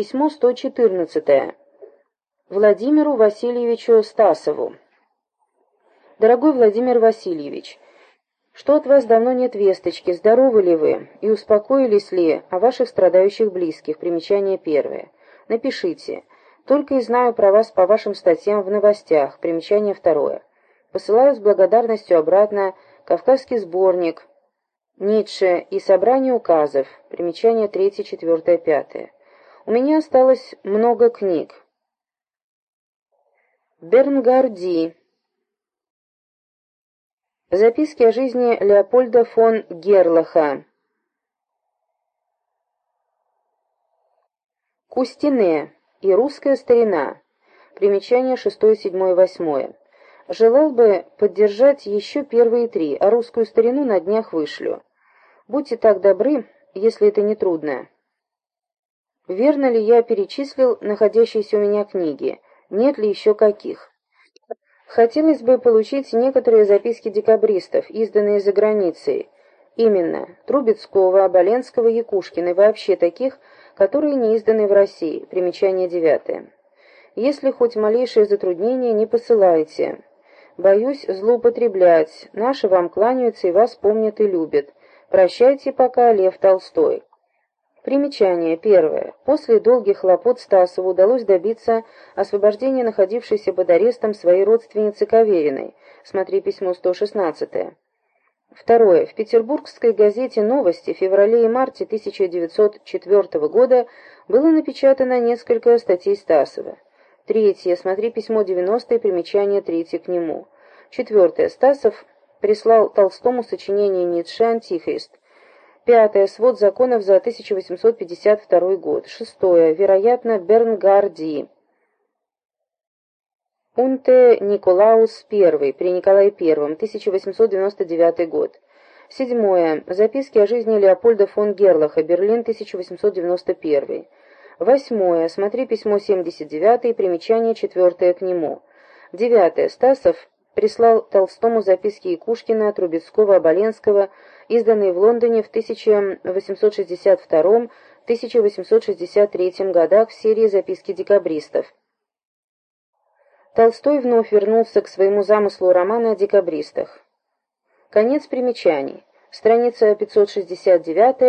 Письмо 114. Владимиру Васильевичу Стасову. Дорогой Владимир Васильевич, что от вас давно нет весточки, здоровы ли вы и успокоились ли о ваших страдающих близких? Примечание первое. Напишите. Только и знаю про вас по вашим статьям в новостях. Примечание второе. Посылаю с благодарностью обратно Кавказский сборник Ницше и собрание указов. Примечание третье, четвертое, пятое. У меня осталось много книг. Бернгарди. Записки о жизни Леопольда фон Герлаха. Кустине и русская старина. Примечание 6, 7, 8. Желал бы поддержать еще первые три, а русскую старину на днях вышлю. Будьте так добры, если это не трудно. Верно ли я перечислил находящиеся у меня книги? Нет ли еще каких? Хотелось бы получить некоторые записки декабристов, изданные за границей. Именно Трубецкого, Оболенского, Якушкина и вообще таких, которые не изданы в России. Примечание девятое. Если хоть малейшее затруднение, не посылайте. Боюсь злоупотреблять. Наши вам кланяются и вас помнят и любят. Прощайте пока, Лев Толстой. Примечание. Первое. После долгих хлопот Стасову удалось добиться освобождения находившейся под арестом своей родственницы Кавериной. Смотри письмо 116. Второе. В петербургской газете «Новости» в феврале и марте 1904 года было напечатано несколько статей Стасова. Третье. Смотри письмо 90 и примечание третье к нему. Четвертое. Стасов прислал Толстому сочинение Ницше «Антихрист». Пятое. Свод законов за 1852 год. Шестое. Вероятно, Бернгарди. Унте Николаус I при Николае I, 1899 год. Седьмое. Записки о жизни Леопольда фон Герлаха, Берлин, 1891. Восьмое. Смотри письмо 79 и примечание четвертое к нему. Девятое. Стасов прислал Толстому записки Якушкина, Трубецкого, Оболенского, изданные в Лондоне в 1862-1863 годах в серии «Записки декабристов». Толстой вновь вернулся к своему замыслу романа о декабристах. Конец примечаний. Страница 569